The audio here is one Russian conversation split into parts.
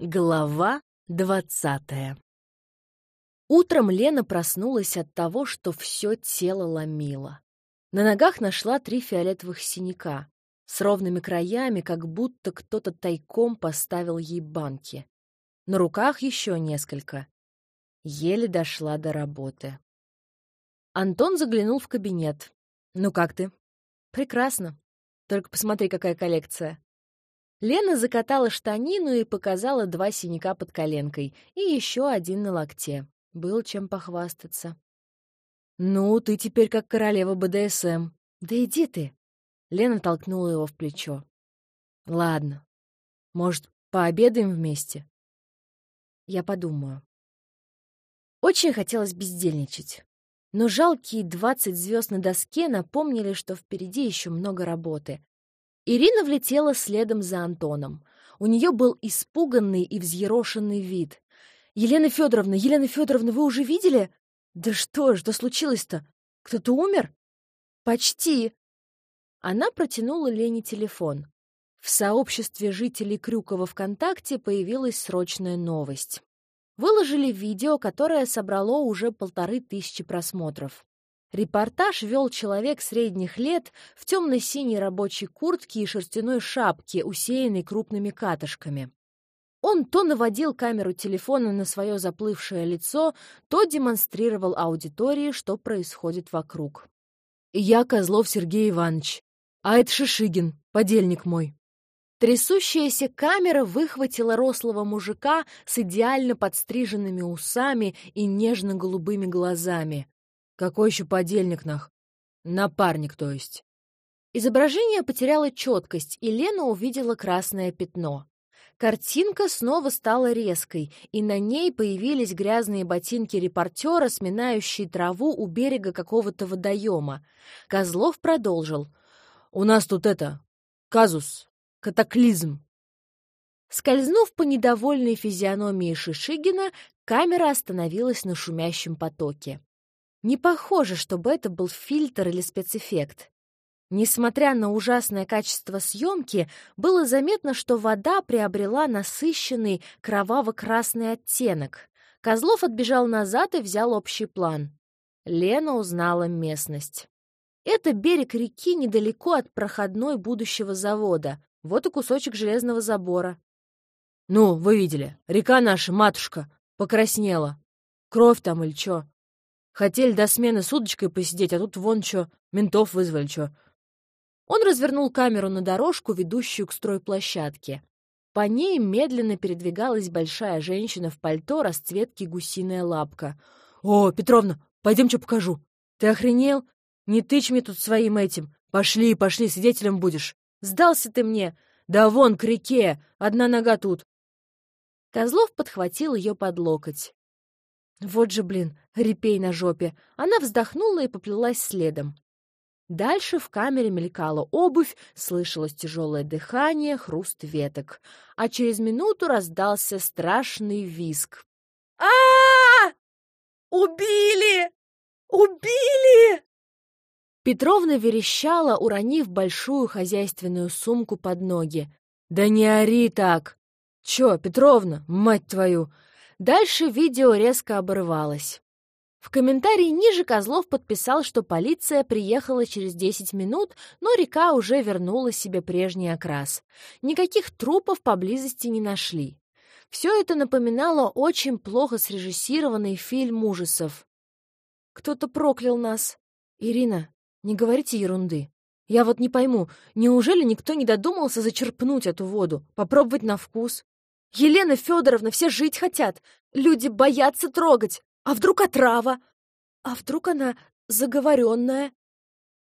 Глава двадцатая Утром Лена проснулась от того, что все тело ломило. На ногах нашла три фиолетовых синяка с ровными краями, как будто кто-то тайком поставил ей банки. На руках еще несколько. Еле дошла до работы. Антон заглянул в кабинет. «Ну как ты?» «Прекрасно. Только посмотри, какая коллекция. Лена закатала штанину и показала два синяка под коленкой и еще один на локте. Был чем похвастаться. «Ну, ты теперь как королева БДСМ. Да иди ты!» Лена толкнула его в плечо. «Ладно. Может, пообедаем вместе?» «Я подумаю». Очень хотелось бездельничать. Но жалкие двадцать звезд на доске напомнили, что впереди еще много работы, Ирина влетела следом за Антоном. У нее был испуганный и взъерошенный вид. «Елена Федоровна, Елена Федоровна, вы уже видели?» «Да что, что случилось-то? Кто-то умер?» «Почти!» Она протянула Лене телефон. В сообществе жителей Крюкова ВКонтакте появилась срочная новость. Выложили видео, которое собрало уже полторы тысячи просмотров. Репортаж вел человек средних лет в темно-синей рабочей куртке и шерстяной шапке, усеянной крупными катышками. Он то наводил камеру телефона на свое заплывшее лицо, то демонстрировал аудитории, что происходит вокруг. «Я Козлов Сергей Иванович, а это Шишигин, подельник мой». Трясущаяся камера выхватила рослого мужика с идеально подстриженными усами и нежно-голубыми глазами. Какой еще подельник нах? Напарник, то есть. Изображение потеряло четкость, и Лена увидела красное пятно. Картинка снова стала резкой, и на ней появились грязные ботинки репортера, сминающие траву у берега какого-то водоема. Козлов продолжил. «У нас тут это... казус, катаклизм». Скользнув по недовольной физиономии Шишигина, камера остановилась на шумящем потоке. Не похоже, чтобы это был фильтр или спецэффект. Несмотря на ужасное качество съемки, было заметно, что вода приобрела насыщенный кроваво-красный оттенок. Козлов отбежал назад и взял общий план. Лена узнала местность. Это берег реки недалеко от проходной будущего завода. Вот и кусочек железного забора. «Ну, вы видели, река наша, матушка, покраснела. Кровь там или чё?» Хотели до смены с удочкой посидеть, а тут вон чё, ментов вызвали чё. Он развернул камеру на дорожку, ведущую к стройплощадке. По ней медленно передвигалась большая женщина в пальто расцветки гусиная лапка. «О, Петровна, пойдем что покажу. Ты охренел? Не тычь мне тут своим этим. Пошли, пошли, свидетелем будешь. Сдался ты мне. Да вон, к реке, одна нога тут». Козлов подхватил ее под локоть. Вот же, блин, репей на жопе. Она вздохнула и поплелась следом. Дальше в камере мелькала обувь, слышалось тяжелое дыхание, хруст веток. А через минуту раздался страшный визг. а а, Убили! Убили!» Петровна верещала, уронив большую хозяйственную сумку под ноги. «Да не ори так! Чё, Петровна, мать твою!» Дальше видео резко оборвалось. В комментарии ниже Козлов подписал, что полиция приехала через 10 минут, но река уже вернула себе прежний окрас. Никаких трупов поблизости не нашли. Все это напоминало очень плохо срежиссированный фильм ужасов. «Кто-то проклял нас. Ирина, не говорите ерунды. Я вот не пойму, неужели никто не додумался зачерпнуть эту воду, попробовать на вкус? Елена Федоровна, все жить хотят. Люди боятся трогать. А вдруг отрава? А вдруг она заговоренная?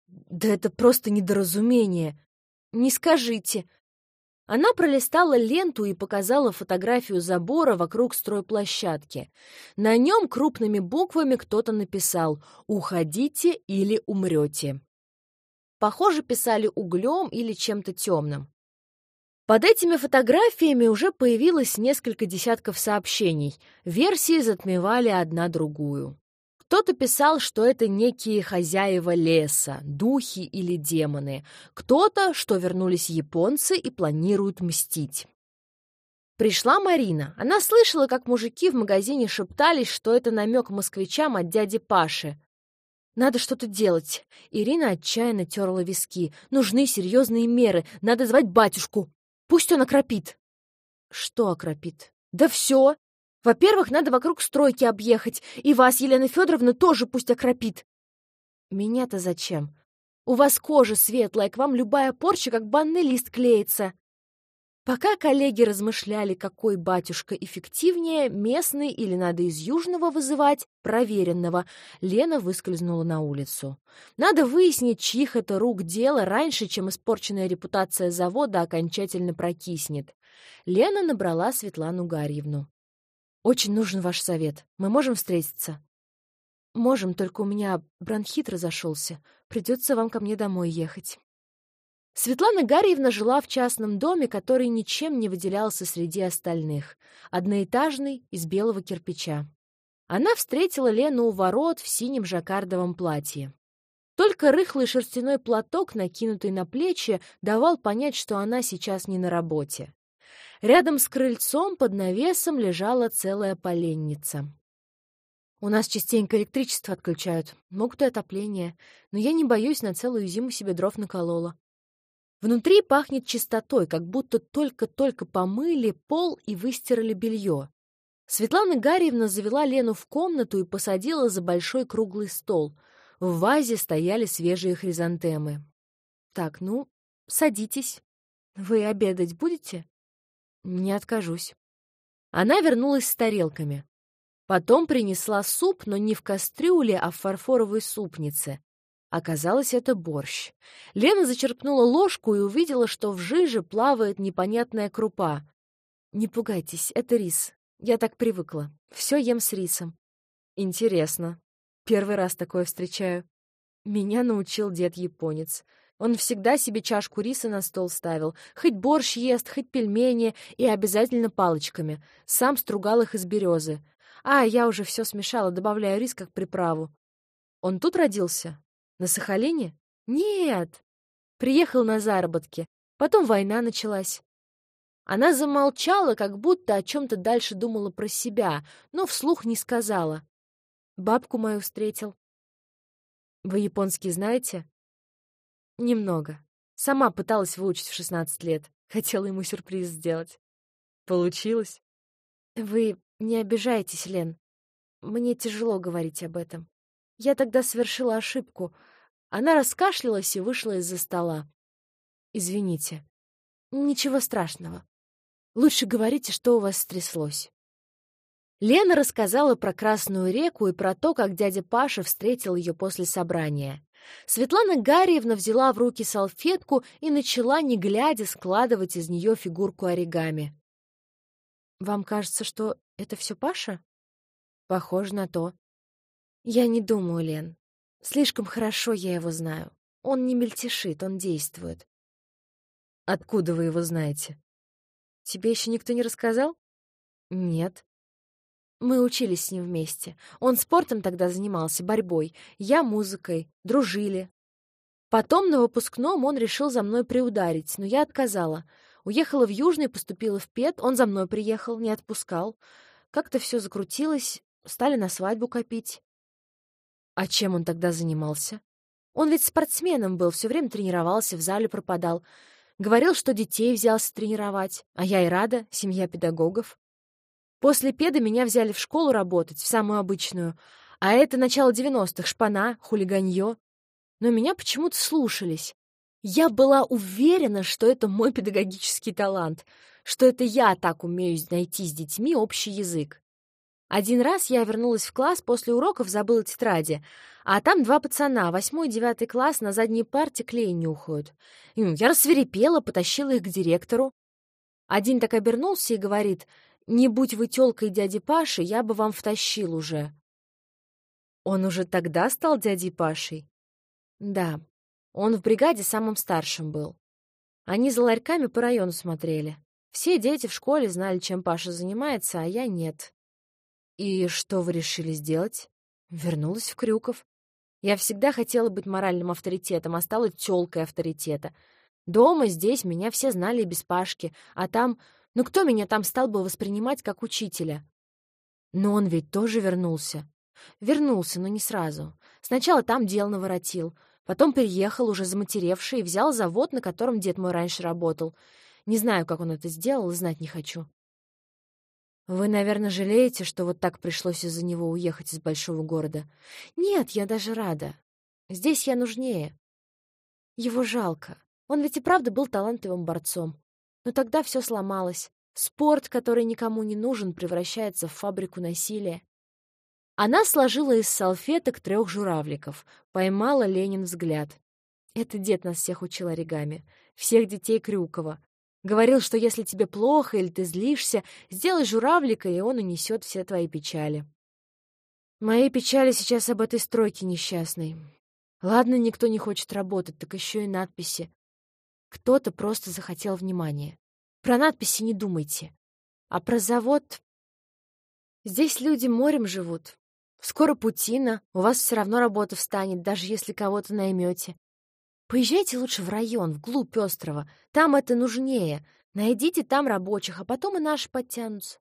Да это просто недоразумение. Не скажите. Она пролистала ленту и показала фотографию забора вокруг стройплощадки. На нем крупными буквами кто-то написал «Уходите или умрете». Похоже, писали углем или чем-то темным. Под этими фотографиями уже появилось несколько десятков сообщений. Версии затмевали одна другую. Кто-то писал, что это некие хозяева леса, духи или демоны. Кто-то, что вернулись японцы и планируют мстить. Пришла Марина. Она слышала, как мужики в магазине шептались, что это намек москвичам от дяди Паши. Надо что-то делать. Ирина отчаянно терла виски. Нужны серьезные меры. Надо звать батюшку. Пусть он окропит. Что окропит? Да все. Во-первых, надо вокруг стройки объехать. И вас, Елена Федоровна, тоже пусть окропит. Меня-то зачем? У вас кожа светлая, к вам любая порча, как банный лист, клеится. Пока коллеги размышляли, какой батюшка эффективнее, местный или надо из южного вызывать, проверенного, Лена выскользнула на улицу. Надо выяснить, чьих это рук дело раньше, чем испорченная репутация завода окончательно прокиснет. Лена набрала Светлану Гарьевну. «Очень нужен ваш совет. Мы можем встретиться?» «Можем, только у меня бронхит разошелся. Придется вам ко мне домой ехать». Светлана Гарьевна жила в частном доме, который ничем не выделялся среди остальных, одноэтажный, из белого кирпича. Она встретила Лену у ворот в синем жаккардовом платье. Только рыхлый шерстяной платок, накинутый на плечи, давал понять, что она сейчас не на работе. Рядом с крыльцом под навесом лежала целая поленница. «У нас частенько электричество отключают, могут и отопление, но я не боюсь, на целую зиму себе дров наколола. Внутри пахнет чистотой, как будто только-только помыли пол и выстирали белье. Светлана Гарьевна завела Лену в комнату и посадила за большой круглый стол. В вазе стояли свежие хризантемы. «Так, ну, садитесь. Вы обедать будете?» «Не откажусь». Она вернулась с тарелками. Потом принесла суп, но не в кастрюле, а в фарфоровой супнице. Оказалось, это борщ. Лена зачерпнула ложку и увидела, что в жиже плавает непонятная крупа. «Не пугайтесь, это рис. Я так привыкла. Все ем с рисом». «Интересно. Первый раз такое встречаю». Меня научил дед-японец. Он всегда себе чашку риса на стол ставил. Хоть борщ ест, хоть пельмени, и обязательно палочками. Сам стругал их из березы. А, я уже все смешала, добавляю рис как приправу. Он тут родился? На Сахалине? Нет. Приехал на заработки. Потом война началась. Она замолчала, как будто о чем-то дальше думала про себя, но вслух не сказала. Бабку мою встретил. Вы японский знаете? Немного. Сама пыталась выучить в 16 лет. Хотела ему сюрприз сделать. Получилось? Вы не обижайтесь, Лен. Мне тяжело говорить об этом. Я тогда совершила ошибку. Она раскашлялась и вышла из-за стола. «Извините. Ничего страшного. Лучше говорите, что у вас стряслось». Лена рассказала про Красную реку и про то, как дядя Паша встретил ее после собрания. Светлана Гарьевна взяла в руки салфетку и начала, не глядя, складывать из нее фигурку оригами. «Вам кажется, что это все Паша?» «Похоже на то. «Я не думаю, Лен. Слишком хорошо я его знаю. Он не мельтешит, он действует». «Откуда вы его знаете?» «Тебе еще никто не рассказал?» «Нет». Мы учились с ним вместе. Он спортом тогда занимался, борьбой. Я музыкой. Дружили. Потом на выпускном он решил за мной приударить, но я отказала. Уехала в Южный, поступила в ПЕД, он за мной приехал, не отпускал. Как-то все закрутилось, стали на свадьбу копить. А чем он тогда занимался? Он ведь спортсменом был, все время тренировался, в зале пропадал. Говорил, что детей взялся тренировать. А я и рада, семья педагогов. После педа меня взяли в школу работать, в самую обычную. А это начало девяностых, шпана, хулиганье. Но меня почему-то слушались. Я была уверена, что это мой педагогический талант, что это я так умею найти с детьми общий язык. Один раз я вернулась в класс после уроков, забыла тетради, а там два пацана, восьмой и девятый класс, на задней парте клей нюхают. Ну, я рассверепела, потащила их к директору. Один так обернулся и говорит, «Не будь вы тёлкой дяди Паши, я бы вам втащил уже». Он уже тогда стал дядей Пашей? Да, он в бригаде самым старшим был. Они за ларьками по району смотрели. Все дети в школе знали, чем Паша занимается, а я нет. «И что вы решили сделать?» Вернулась в Крюков. Я всегда хотела быть моральным авторитетом, а стала тёлкой авторитета. Дома, здесь меня все знали без Пашки, а там Ну кто меня там стал бы воспринимать как учителя? Но он ведь тоже вернулся. Вернулся, но не сразу. Сначала там дел наворотил, потом переехал, уже заматеревший, и взял завод, на котором дед мой раньше работал. Не знаю, как он это сделал, знать не хочу. Вы, наверное, жалеете, что вот так пришлось из-за него уехать из большого города? Нет, я даже рада. Здесь я нужнее. Его жалко. Он ведь и правда был талантливым борцом. Но тогда все сломалось. Спорт, который никому не нужен, превращается в фабрику насилия. Она сложила из салфеток трех журавликов, поймала Ленин взгляд. Это дед нас всех учил оригами. Всех детей Крюкова. Говорил, что если тебе плохо или ты злишься, сделай журавлика, и он унесет все твои печали. Мои печали сейчас об этой стройке несчастной. Ладно, никто не хочет работать, так еще и надписи. Кто-то просто захотел внимания. Про надписи не думайте. А про завод... Здесь люди морем живут. Скоро путина, у вас все равно работа встанет, даже если кого-то наймете. Поезжайте лучше в район, вглубь острова. Там это нужнее. Найдите там рабочих, а потом и наши подтянутся.